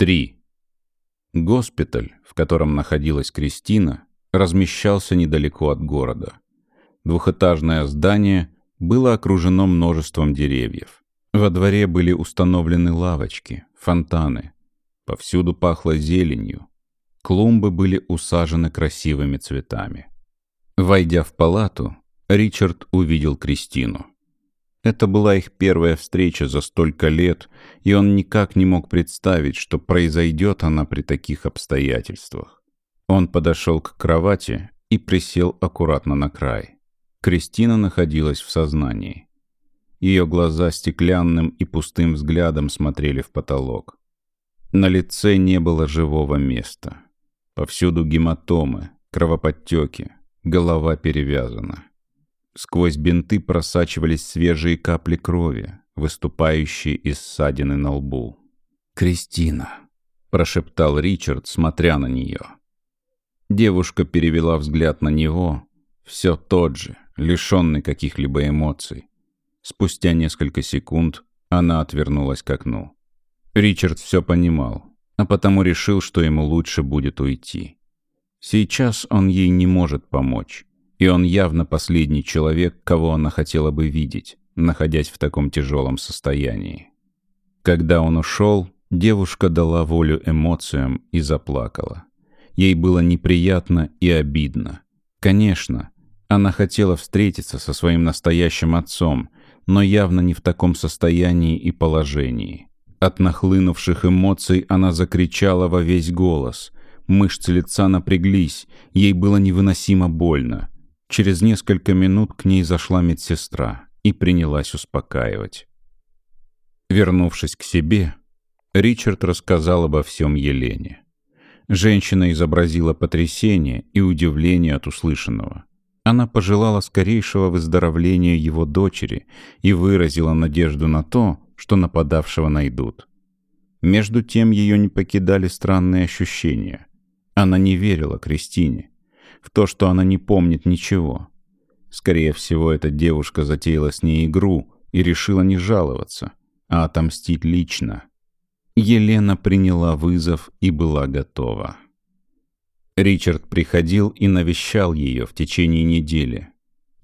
3. Госпиталь, в котором находилась Кристина, размещался недалеко от города. Двухэтажное здание было окружено множеством деревьев. Во дворе были установлены лавочки, фонтаны. Повсюду пахло зеленью. Клумбы были усажены красивыми цветами. Войдя в палату, Ричард увидел Кристину. Это была их первая встреча за столько лет, и он никак не мог представить, что произойдет она при таких обстоятельствах. Он подошел к кровати и присел аккуратно на край. Кристина находилась в сознании. Ее глаза стеклянным и пустым взглядом смотрели в потолок. На лице не было живого места. Повсюду гематомы, кровоподтеки, голова перевязана. Сквозь бинты просачивались свежие капли крови, выступающие из ссадины на лбу. «Кристина», — прошептал Ричард, смотря на нее. Девушка перевела взгляд на него, все тот же, лишенный каких-либо эмоций. Спустя несколько секунд она отвернулась к окну. Ричард все понимал, а потому решил, что ему лучше будет уйти. Сейчас он ей не может помочь. И он явно последний человек, кого она хотела бы видеть, находясь в таком тяжелом состоянии. Когда он ушел, девушка дала волю эмоциям и заплакала. Ей было неприятно и обидно. Конечно, она хотела встретиться со своим настоящим отцом, но явно не в таком состоянии и положении. От нахлынувших эмоций она закричала во весь голос. Мышцы лица напряглись, ей было невыносимо больно. Через несколько минут к ней зашла медсестра и принялась успокаивать. Вернувшись к себе, Ричард рассказал обо всем Елене. Женщина изобразила потрясение и удивление от услышанного. Она пожелала скорейшего выздоровления его дочери и выразила надежду на то, что нападавшего найдут. Между тем ее не покидали странные ощущения. Она не верила Кристине в то, что она не помнит ничего. Скорее всего, эта девушка затеяла с ней игру и решила не жаловаться, а отомстить лично. Елена приняла вызов и была готова. Ричард приходил и навещал ее в течение недели.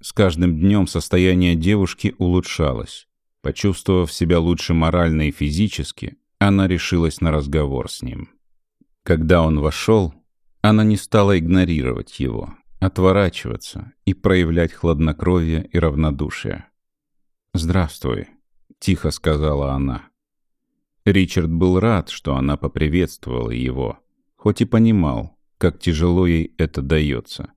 С каждым днем состояние девушки улучшалось. Почувствовав себя лучше морально и физически, она решилась на разговор с ним. Когда он вошел, она не стала игнорировать его, отворачиваться и проявлять хладнокровие и равнодушие. «Здравствуй», — тихо сказала она. Ричард был рад, что она поприветствовала его, хоть и понимал, как тяжело ей это дается.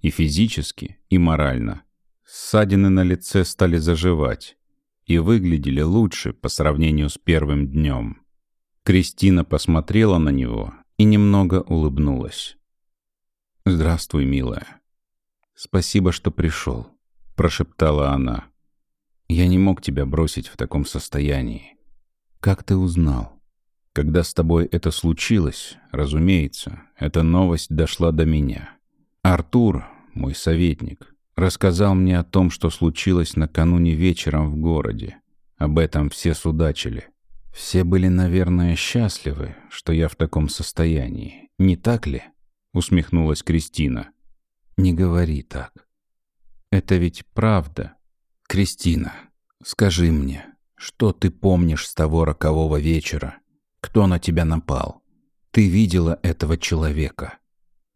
И физически, и морально. Ссадины на лице стали заживать и выглядели лучше по сравнению с первым днем. Кристина посмотрела на него и немного улыбнулась. «Здравствуй, милая. Спасибо, что пришел», — прошептала она. «Я не мог тебя бросить в таком состоянии. Как ты узнал? Когда с тобой это случилось, разумеется, эта новость дошла до меня. Артур, мой советник, рассказал мне о том, что случилось накануне вечером в городе. Об этом все судачили. Все были, наверное, счастливы, что я в таком состоянии. Не так ли? Усмехнулась Кристина. Не говори так. Это ведь правда. Кристина, скажи мне, что ты помнишь с того рокового вечера? Кто на тебя напал? Ты видела этого человека?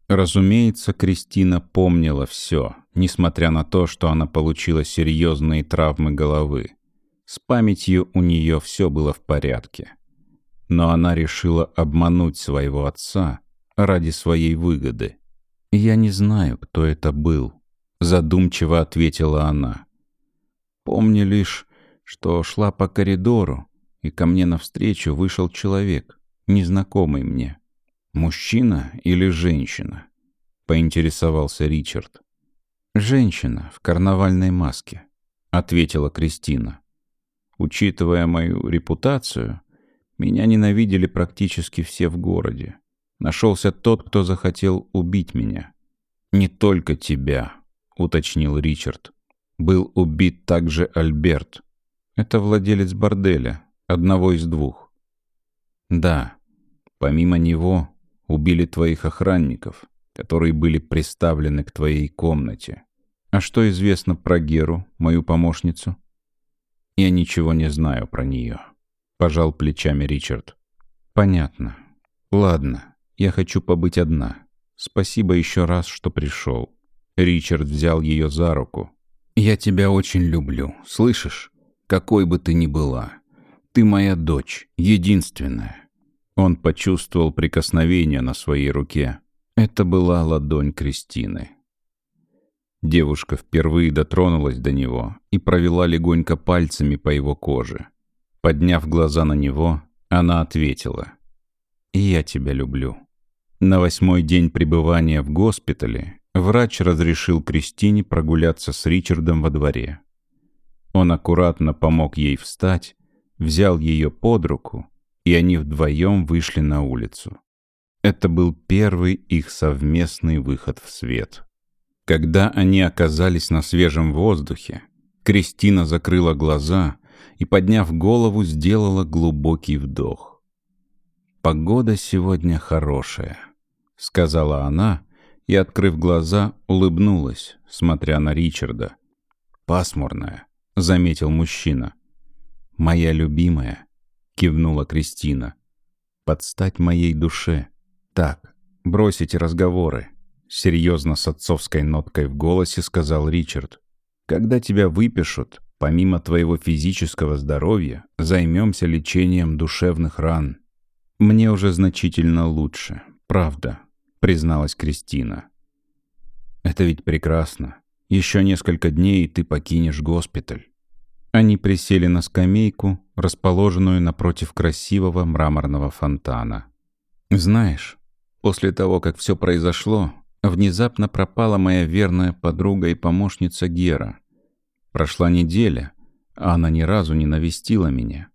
Разумеется, Кристина помнила все, несмотря на то, что она получила серьезные травмы головы. С памятью у нее все было в порядке. Но она решила обмануть своего отца ради своей выгоды. «Я не знаю, кто это был», — задумчиво ответила она. «Помню лишь, что шла по коридору, и ко мне навстречу вышел человек, незнакомый мне. Мужчина или женщина?» — поинтересовался Ричард. «Женщина в карнавальной маске», — ответила Кристина. Учитывая мою репутацию, меня ненавидели практически все в городе. Нашелся тот, кто захотел убить меня. «Не только тебя», — уточнил Ричард. «Был убит также Альберт. Это владелец борделя, одного из двух». «Да, Помимо него убили твоих охранников, которые были приставлены к твоей комнате. А что известно про Геру, мою помощницу? Я ничего не знаю про нее. Пожал плечами Ричард. Понятно. Ладно, я хочу побыть одна. Спасибо еще раз, что пришел. Ричард взял ее за руку. Я тебя очень люблю, слышишь? Какой бы ты ни была. Ты моя дочь, единственная. Он почувствовал прикосновение на своей руке. Это была ладонь Кристины. Девушка впервые дотронулась до него и провела легонько пальцами по его коже. Подняв глаза на него, она ответила. «И я тебя люблю». На восьмой день пребывания в госпитале врач разрешил Кристине прогуляться с Ричардом во дворе. Он аккуратно помог ей встать, взял ее под руку, и они вдвоем вышли на улицу. Это был первый их совместный выход в свет. Когда они оказались на свежем воздухе, Кристина закрыла глаза и, подняв голову, сделала глубокий вдох. «Погода сегодня хорошая», — сказала она и, открыв глаза, улыбнулась, смотря на Ричарда. «Пасмурная», — заметил мужчина. «Моя любимая», — кивнула Кристина. «Подстать моей душе. Так, бросите разговоры. Серьезно, с отцовской ноткой в голосе сказал Ричард. «Когда тебя выпишут, помимо твоего физического здоровья, займемся лечением душевных ран». «Мне уже значительно лучше, правда», — призналась Кристина. «Это ведь прекрасно. Еще несколько дней, и ты покинешь госпиталь». Они присели на скамейку, расположенную напротив красивого мраморного фонтана. «Знаешь, после того, как все произошло, Внезапно пропала моя верная подруга и помощница Гера. Прошла неделя, а она ни разу не навестила меня.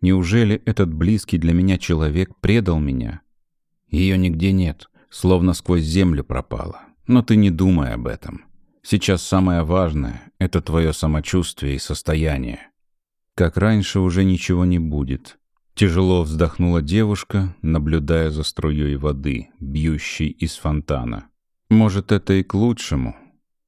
Неужели этот близкий для меня человек предал меня? Ее нигде нет, словно сквозь землю пропала. Но ты не думай об этом. Сейчас самое важное — это твое самочувствие и состояние. Как раньше уже ничего не будет. Тяжело вздохнула девушка, наблюдая за струей воды, бьющей из фонтана. Может, это и к лучшему.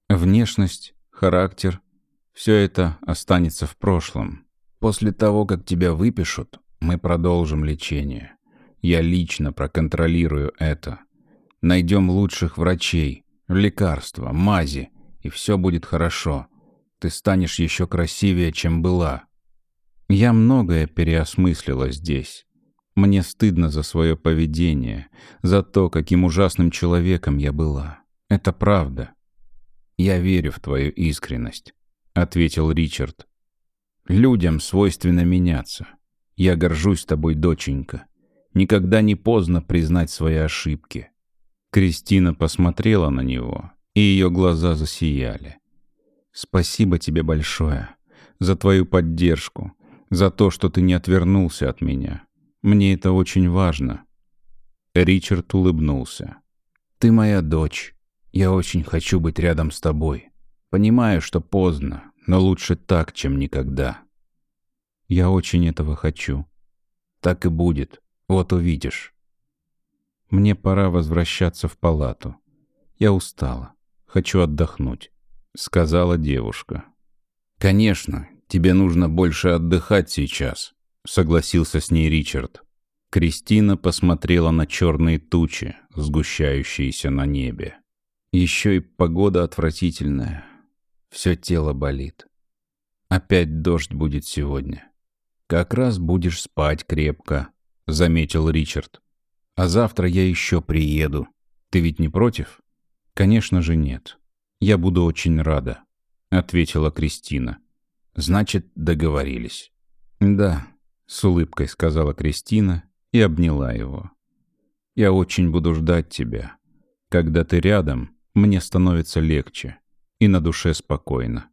Внешность, характер — все это останется в прошлом. После того, как тебя выпишут, мы продолжим лечение. Я лично проконтролирую это. Найдем лучших врачей, лекарства, мази, и все будет хорошо. Ты станешь еще красивее, чем была. Я многое переосмыслила здесь. Мне стыдно за свое поведение, за то, каким ужасным человеком я была. Это правда. Я верю в твою искренность, ответил Ричард. Людям свойственно меняться. Я горжусь тобой, доченька. Никогда не поздно признать свои ошибки. Кристина посмотрела на него, и ее глаза засияли. Спасибо тебе большое за твою поддержку, за то, что ты не отвернулся от меня. Мне это очень важно». Ричард улыбнулся. «Ты моя дочь. Я очень хочу быть рядом с тобой. Понимаю, что поздно, но лучше так, чем никогда». «Я очень этого хочу». «Так и будет. Вот увидишь». «Мне пора возвращаться в палату. Я устала. Хочу отдохнуть», — сказала девушка. «Конечно, тебе нужно больше отдыхать сейчас», согласился с ней Ричард. Кристина посмотрела на черные тучи, сгущающиеся на небе. Еще и погода отвратительная. Все тело болит. Опять дождь будет сегодня. Как раз будешь спать крепко, заметил Ричард. А завтра я еще приеду. Ты ведь не против? Конечно же нет. Я буду очень рада, ответила Кристина. Значит, договорились. Да, с улыбкой сказала Кристина и обняла его. «Я очень буду ждать тебя. Когда ты рядом, мне становится легче и на душе спокойно».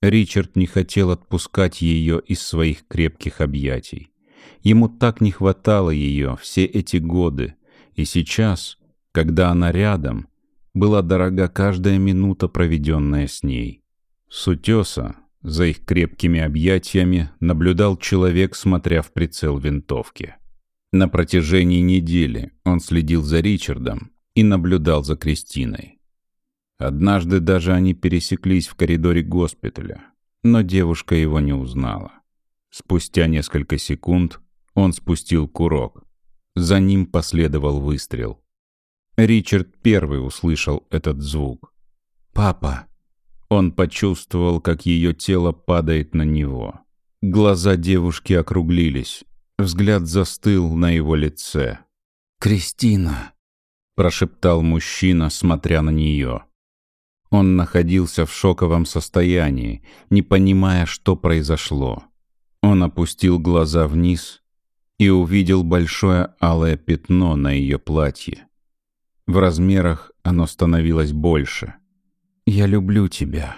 Ричард не хотел отпускать ее из своих крепких объятий. Ему так не хватало ее все эти годы, и сейчас, когда она рядом, была дорога каждая минута, проведенная с ней. С утеса за их крепкими объятиями наблюдал человек, смотря в прицел винтовки. На протяжении недели он следил за Ричардом и наблюдал за Кристиной. Однажды даже они пересеклись в коридоре госпиталя, но девушка его не узнала. Спустя несколько секунд он спустил курок. За ним последовал выстрел. Ричард первый услышал этот звук. «Папа!» Он почувствовал, как ее тело падает на него. Глаза девушки округлились. Взгляд застыл на его лице. «Кристина!» — прошептал мужчина, смотря на нее. Он находился в шоковом состоянии, не понимая, что произошло. Он опустил глаза вниз и увидел большое алое пятно на ее платье. В размерах оно становилось больше. «Я люблю тебя».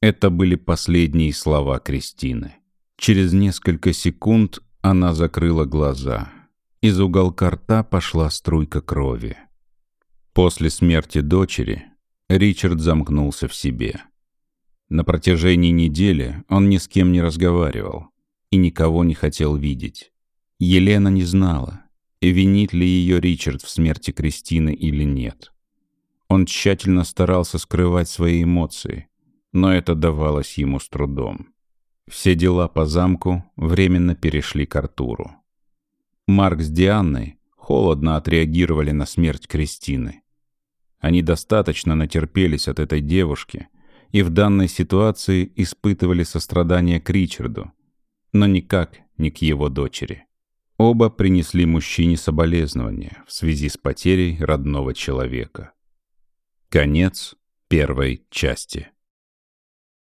Это были последние слова Кристины. Через несколько секунд она закрыла глаза. Из уголка рта пошла струйка крови. После смерти дочери Ричард замкнулся в себе. На протяжении недели он ни с кем не разговаривал и никого не хотел видеть. Елена не знала, винит ли ее Ричард в смерти Кристины или нет. Он тщательно старался скрывать свои эмоции, но это давалось ему с трудом. Все дела по замку временно перешли к Артуру. Марк с Дианной холодно отреагировали на смерть Кристины. Они достаточно натерпелись от этой девушки и в данной ситуации испытывали сострадание к Ричарду, но никак не к его дочери. Оба принесли мужчине соболезнования в связи с потерей родного человека. Конец первой части.